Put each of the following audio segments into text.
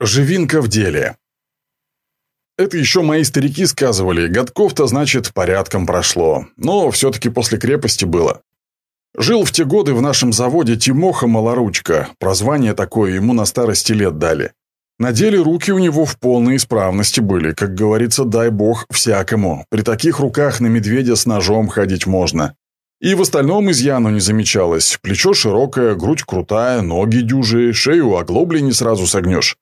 Живинка в деле. Это еще мои старики сказывали, годков-то, значит, порядком прошло. Но все-таки после крепости было. Жил в те годы в нашем заводе Тимоха Малоручка, прозвание такое ему на старости лет дали. На деле руки у него в полной исправности были, как говорится, дай бог всякому. При таких руках на медведя с ножом ходить можно. И в остальном изъяну не замечалось. Плечо широкое, грудь крутая, ноги дюжие, шею оглобли не сразу согнешь.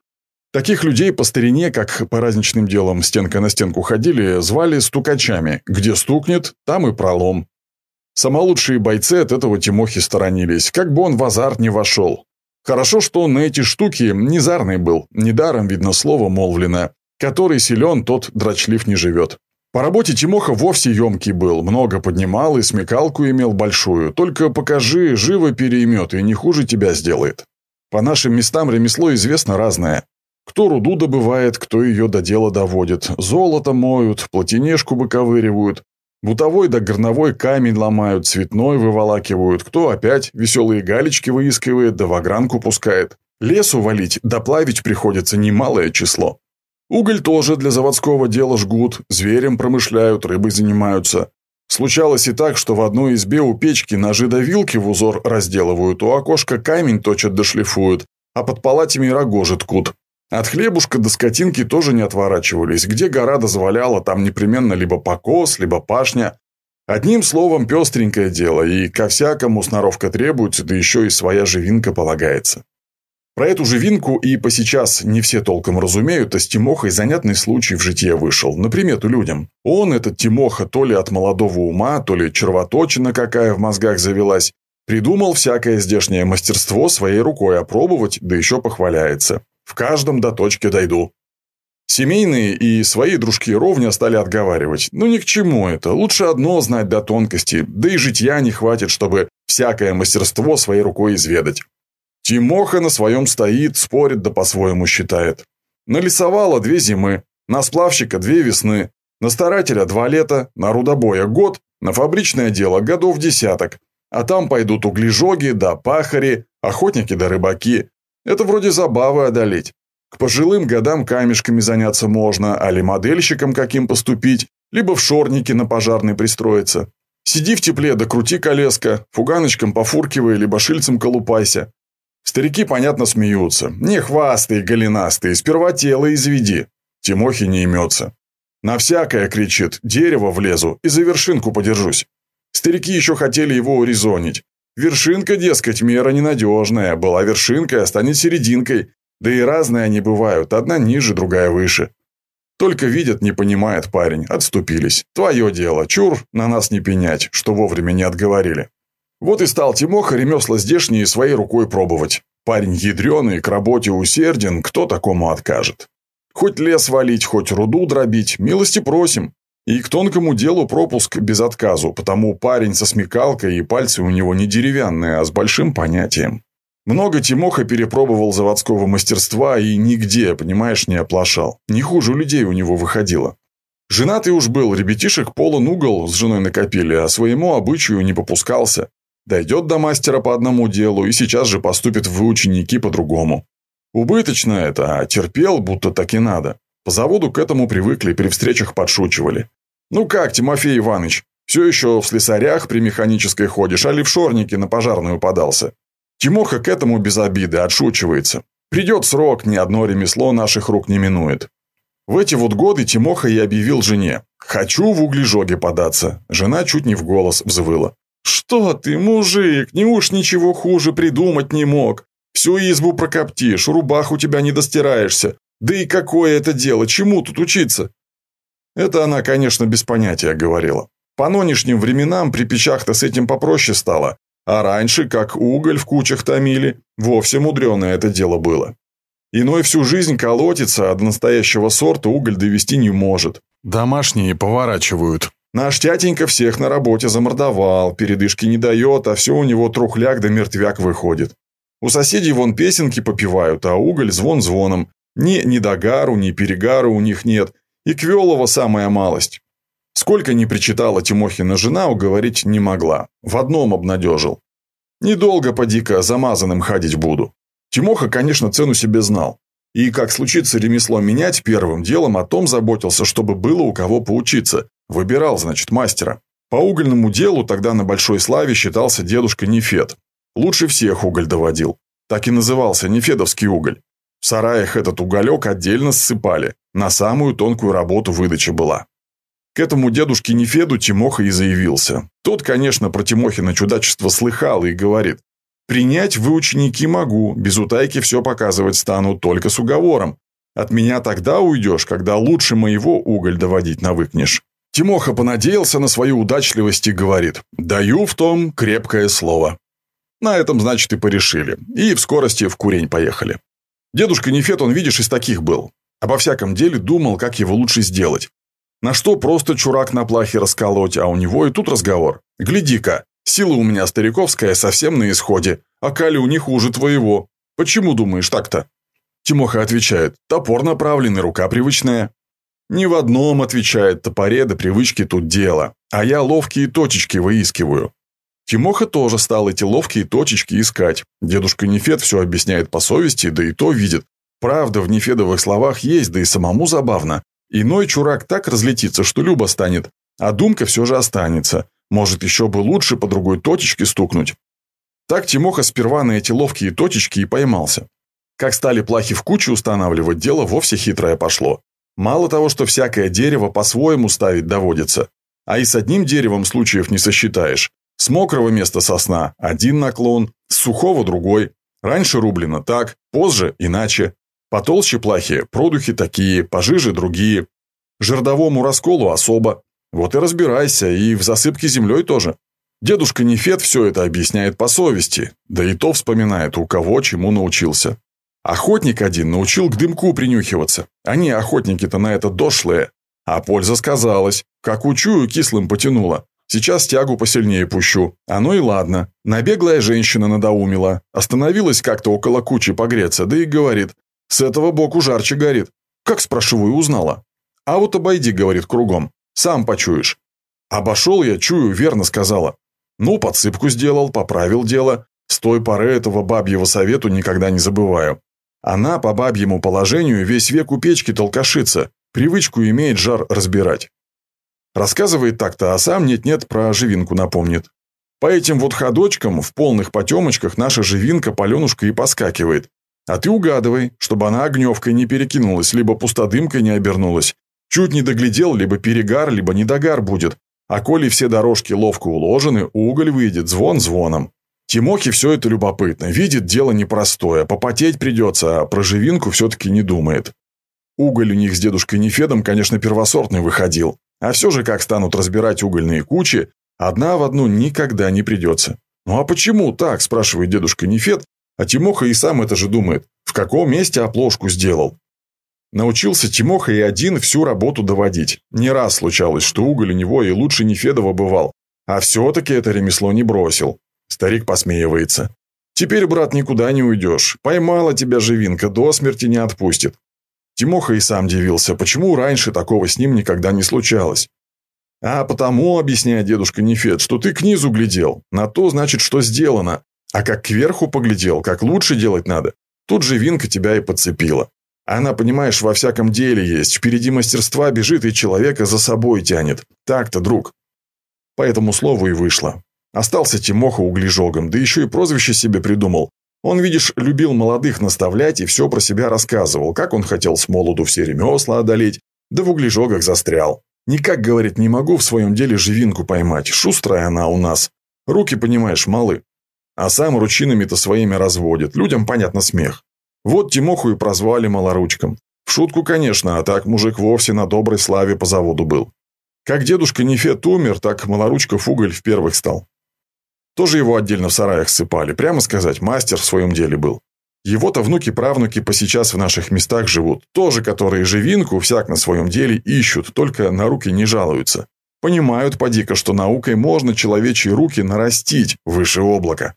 Таких людей по старине, как по разничным делам стенка на стенку ходили, звали стукачами. Где стукнет, там и пролом. Самолучшие бойцы от этого Тимохи сторонились, как бы он в азарт не вошел. Хорошо, что он на эти штуки незарный был, недаром видно слово молвлено. Который силен, тот дрочлив не живет. По работе Тимоха вовсе емкий был, много поднимал и смекалку имел большую. Только покажи, живо переймет и не хуже тебя сделает. По нашим местам ремесло известно разное. Кто руду добывает, кто ее до дела доводит. Золото моют, платинешку выковыривают. Бутовой да горновой камень ломают, цветной выволакивают. Кто опять веселые галечки выискивает, да в огранку пускает. Лесу валить, доплавить приходится немалое число. Уголь тоже для заводского дела жгут, зверем промышляют, рыбой занимаются. Случалось и так, что в одной избе у печки ножи до вилки в узор разделывают, у окошка камень точат да шлифуют, а под палатями рогожи ткут. От хлебушка до скотинки тоже не отворачивались. Где гора дозволяла, там непременно либо покос, либо пашня. Одним словом, пестренькое дело, и ко всякому сноровка требуется, да еще и своя живинка полагается. Про эту живинку и по сейчас не все толком разумеют, а с Тимохой занятный случай в житие вышел, на примету людям. Он, этот Тимоха, то ли от молодого ума, то ли червоточина какая в мозгах завелась, придумал всякое здешнее мастерство своей рукой опробовать, да еще похваляется. В каждом до точки дойду. Семейные и свои дружки ровня стали отговаривать. Ну ни к чему это, лучше одно знать до тонкости, да и житья не хватит, чтобы всякое мастерство своей рукой изведать. Тимоха на своем стоит, спорит да по-своему считает. На лесовала две зимы, на сплавщика две весны, на старателя два лета, на рудобоя год, на фабричное дело годов десяток. А там пойдут углежоги да пахари, охотники да рыбаки, это вроде забавы одолеть. К пожилым годам камешками заняться можно, а ли модельщиком каким поступить, либо в шорнике на пожарный пристроиться. Сиди в тепле да крути колеска, фуганочком пофуркивай, либо шильцем колупайся. Старики, понятно, смеются. Не хвастые, голенастые, сперва тело изведи. Тимохи не имется. На всякое, кричит, дерево влезу и за вершинку подержусь. Старики еще хотели его урезонить. Вершинка, дескать, мера ненадежная. Была вершинкой, а станет серединкой. Да и разные они бывают, одна ниже, другая выше. Только видят, не понимает парень, отступились. Твое дело, чур, на нас не пенять, что вовремя не отговорили. Вот и стал Тимоха ремесла здешние своей рукой пробовать. Парень ядреный, к работе усерден, кто такому откажет? Хоть лес валить, хоть руду дробить, милости просим. И к тонкому делу пропуск без отказу, потому парень со смекалкой и пальцы у него не деревянные, а с большим понятием. Много Тимоха перепробовал заводского мастерства и нигде, понимаешь, не оплошал. Не хуже людей у него выходило. Женатый уж был, ребятишек полон угол с женой накопили, а своему обычаю не попускался. Дойдет до мастера по одному делу и сейчас же поступит в ученики по-другому. Убыточно это, а терпел, будто так и надо. По заводу к этому привыкли, при встречах подшучивали. «Ну как, Тимофей Иванович, все еще в слесарях при механической ходишь, а ли в шорнике на пожарную подался?» Тимоха к этому без обиды отшучивается. «Придет срок, ни одно ремесло наших рук не минует». В эти вот годы Тимоха и объявил жене. «Хочу в углежоге податься». Жена чуть не в голос взвыла. «Что ты, мужик, не уж ничего хуже придумать не мог. Всю избу прокоптишь, рубах у тебя не достираешься. Да и какое это дело, чему тут учиться? Это она, конечно, без понятия говорила. По нынешним временам при печах-то с этим попроще стало, а раньше, как уголь в кучах томили, вовсе мудреное это дело было. Иной всю жизнь колотится, а до настоящего сорта уголь довести не может. Домашние поворачивают. Наш тятенька всех на работе замордовал, передышки не дает, а все у него трухляк да мертвяк выходит. У соседей вон песенки попивают, а уголь звон звоном. Ни недогару, ни перегару у них нет – и Квелова самая малость. Сколько ни причитала Тимохина жена, уговорить не могла. В одном обнадежил. Недолго, поди-ка, замазанным ходить буду. Тимоха, конечно, цену себе знал. И как случится ремесло менять, первым делом о том заботился, чтобы было у кого поучиться. Выбирал, значит, мастера. По угольному делу тогда на большой славе считался дедушка Нефед. Лучше всех уголь доводил. Так и назывался Нефедовский уголь. Сараях этот уголек отдельно ссыпали. На самую тонкую работу выдача была. К этому дедушке Нефеду Тимоха и заявился. Тот, конечно, про Тимохина чудачество слыхал и говорит. «Принять вы ученики могу, без утайки все показывать стану, только с уговором. От меня тогда уйдешь, когда лучше моего уголь доводить навыкнешь». Тимоха понадеялся на свою удачливость и говорит «Даю в том крепкое слово». На этом, значит, и порешили. И в скорости в курень поехали. Дедушка Нефет, он, видишь, из таких был. Обо всяком деле думал, как его лучше сделать. На что просто чурак на плахе расколоть, а у него и тут разговор. Гляди-ка, сила у меня стариковская совсем на исходе, а Кали у них хуже твоего. Почему думаешь так-то? Тимоха отвечает, топор направленный, рука привычная. Ни в одном, отвечает, топоре до привычки тут дело, а я ловкие точечки выискиваю. Тимоха тоже стал эти ловкие точечки искать. Дедушка Нефед все объясняет по совести, да и то видит. Правда в Нефедовых словах есть, да и самому забавно. Иной чурак так разлетится, что Люба станет, а Думка все же останется. Может, еще бы лучше по другой точечке стукнуть. Так Тимоха сперва на эти ловкие точечки и поймался. Как стали плахи в кучу устанавливать, дело вовсе хитрое пошло. Мало того, что всякое дерево по-своему ставить доводится, а и с одним деревом случаев не сосчитаешь. С мокрого места сосна – один наклон, с сухого – другой. Раньше рублено так, позже – иначе. Потолще плахи – продухи такие, пожиже – другие. Жердовому расколу особо. Вот и разбирайся, и в засыпке землей тоже. Дедушка Нефет все это объясняет по совести, да и то вспоминает, у кого чему научился. Охотник один научил к дымку принюхиваться. Они, охотники-то, на это дошлые. А польза сказалась. Как учую, кислым потянуло. Сейчас тягу посильнее пущу. Оно и ладно. Набеглая женщина надоумила. Остановилась как-то около кучи погреться, да и говорит. С этого боку жарче горит. Как, спрашиваю, узнала? А вот обойди, говорит, кругом. Сам почуешь. Обошел я, чую, верно сказала. Ну, подсыпку сделал, поправил дело. С той поры этого бабьего совету никогда не забываю. Она по бабьему положению весь век у печки толкашится, привычку имеет жар разбирать. Рассказывает так-то, а сам нет-нет про живинку напомнит. По этим вот ходочкам в полных потемочках наша живинка Паленушка и поскакивает. А ты угадывай, чтобы она огневкой не перекинулась, либо пустодымкой не обернулась. Чуть не доглядел, либо перегар, либо недогар будет. А коли все дорожки ловко уложены, уголь выйдет звон звоном. Тимохе все это любопытно, видит дело непростое, попотеть придется, а про живинку все-таки не думает. Уголь у них с дедушкой Нефедом, конечно, первосортный выходил, а все же, как станут разбирать угольные кучи, одна в одну никогда не придется. «Ну а почему так?» – спрашивает дедушка Нефед, а Тимоха и сам это же думает. В каком месте оплошку сделал? Научился Тимоха и один всю работу доводить. Не раз случалось, что уголь у него и лучше Нефедова бывал. А все-таки это ремесло не бросил. Старик посмеивается. «Теперь, брат, никуда не уйдешь. Поймала тебя живинка, до смерти не отпустит. Тимоха и сам дивился, почему раньше такого с ним никогда не случалось. «А потому, — объясняет дедушка Нефед, — что ты к низу глядел, на то, значит, что сделано, а как кверху поглядел, как лучше делать надо, тут же винка тебя и подцепила. Она, понимаешь, во всяком деле есть, впереди мастерства бежит и человека за собой тянет. Так-то, друг». По этому слову и вышло. Остался Тимоха углежогом, да еще и прозвище себе придумал он, видишь, любил молодых наставлять и все про себя рассказывал, как он хотел с молоду все ремесла одолеть, да в углежогах застрял. Никак, говорит, не могу в своем деле живинку поймать, шустрая она у нас. Руки, понимаешь, малы. А сам ручинами-то своими разводит, людям, понятно, смех. Вот Тимоху и прозвали малоручком. В шутку, конечно, а так мужик вовсе на доброй славе по заводу был. Как дедушка Нефет умер, так малоручков уголь в первых стал. Тоже его отдельно в сараях сыпали, прямо сказать, мастер в своем деле был. Его-то внуки-правнуки по сейчас в наших местах живут, тоже которые живинку всяк на своем деле ищут, только на руки не жалуются. Понимают, поди-ка, что наукой можно человечьи руки нарастить выше облака.